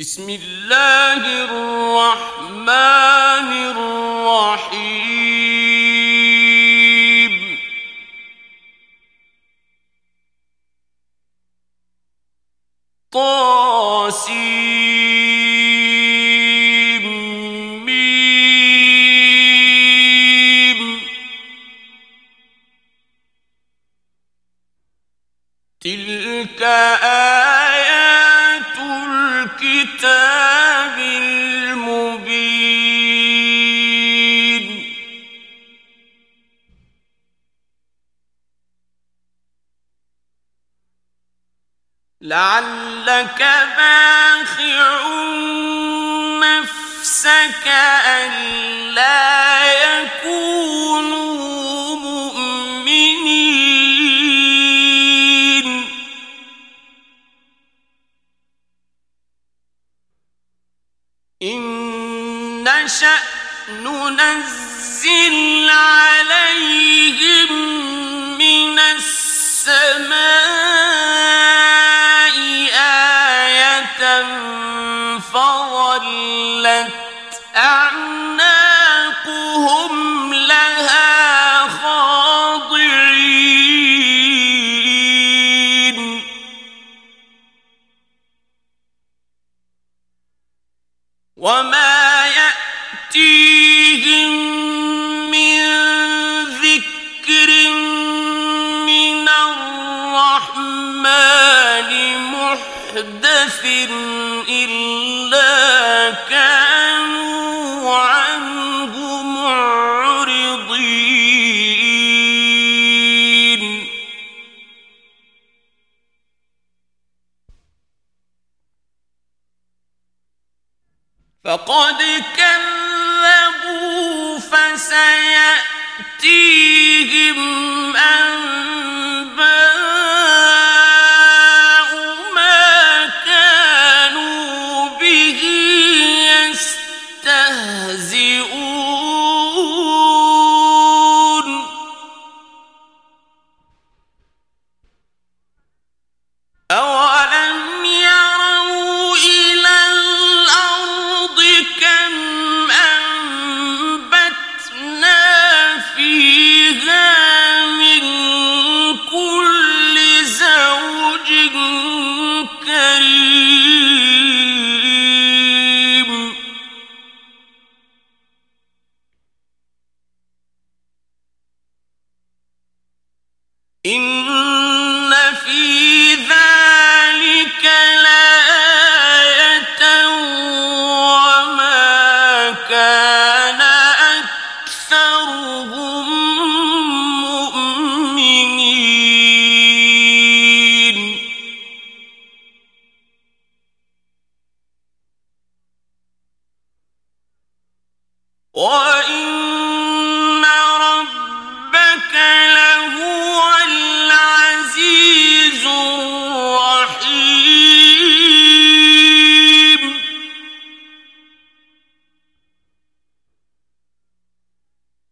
بسم الله الرحمن لعلك باخع نفسك ألا يكونوا مؤمنين. إن نشأ ننزل عليهم من السماء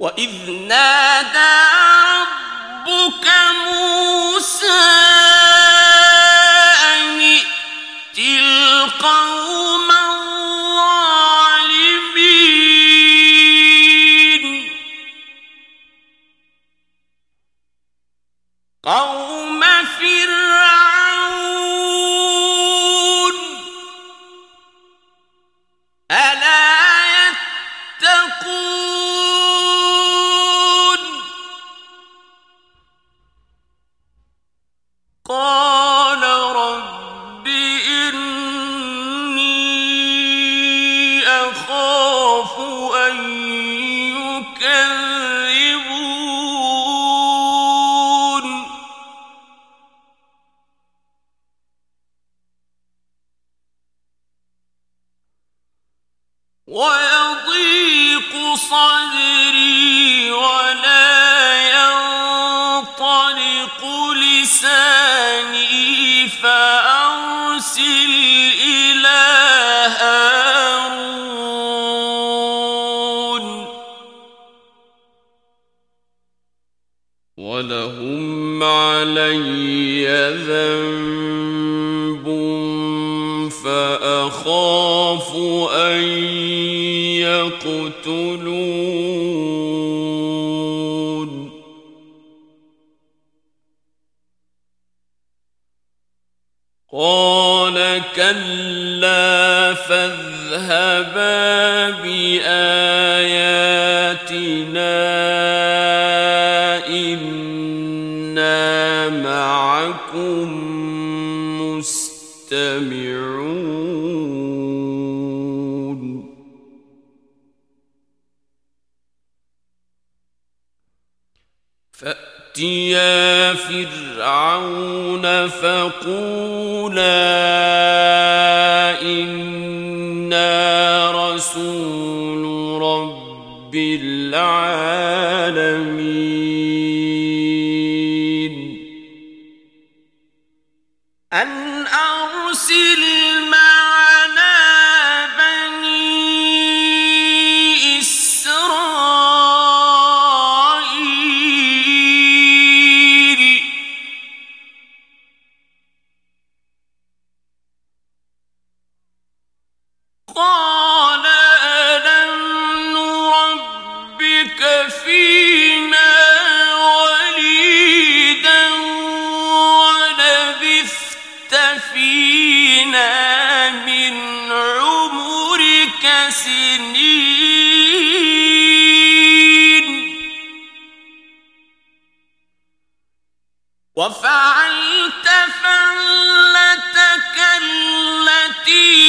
وَإِذْ نَادَى رَبُّكَ مُوسَىٰ أَنِ ائْتِ الْقَوْمَ قال ولهم علي ذنب فأخاف أن يقتلون. قال كلا فاذهبا بآياتنا معكم مستمعون. فأتيا فرعون فقولا إنا رسول رب العالمين. أن أرسل معي وفعلت فعلتك التي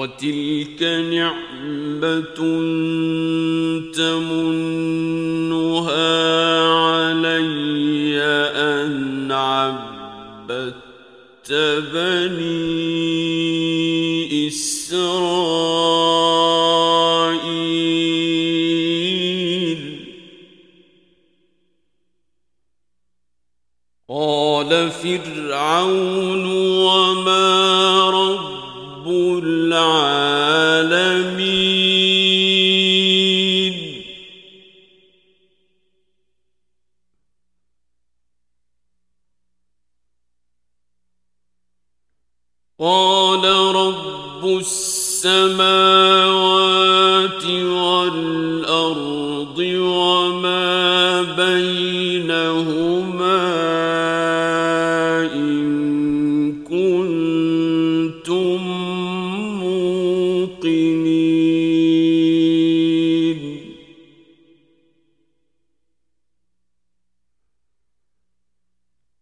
وتلك نعمة تمنها علي أن عبدت بني إسرائيل. قال فرعون العالمين. قال رب السماوات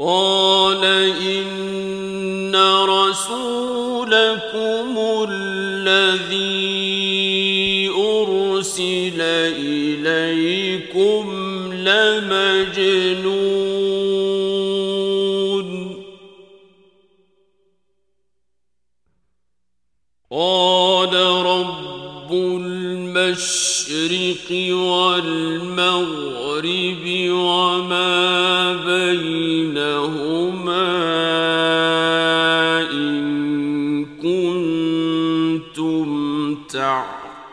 قال إن رسولكم الذي أرسل إليكم لمجنون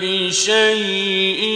بشيء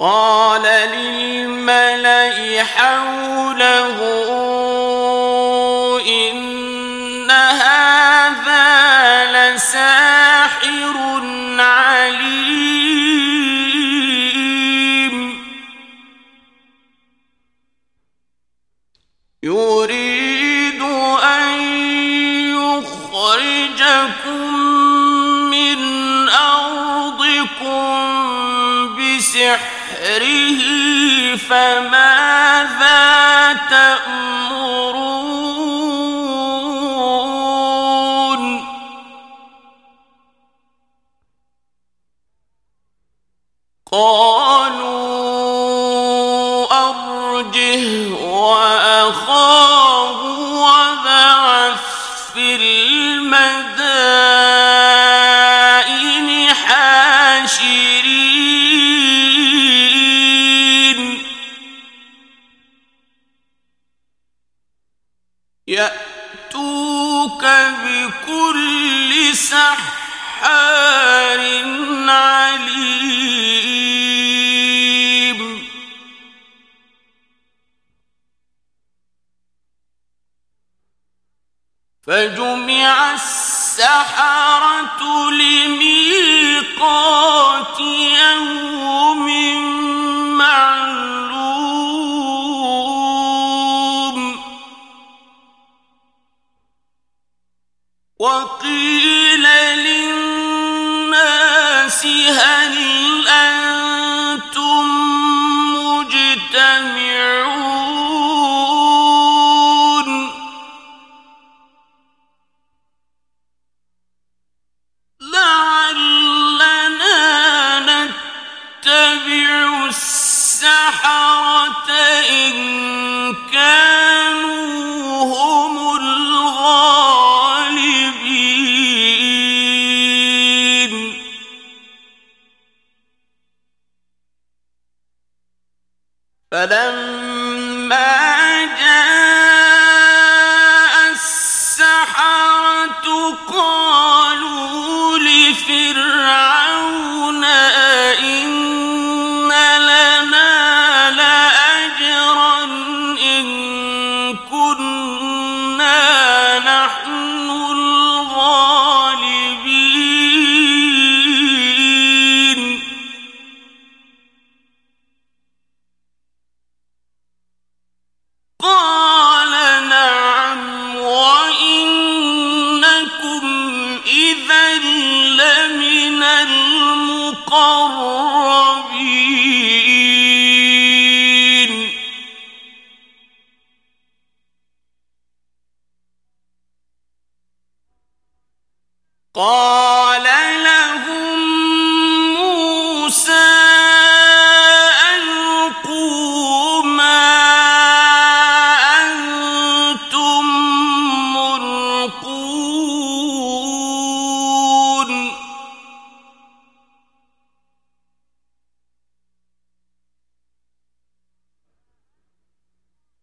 قَالَ لِلْمَلَئِ حوله فماذا تأمر فجمع السحرة لميقات يوم معلوم. وقيل للناس هل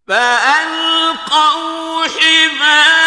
فألقوا حبالهم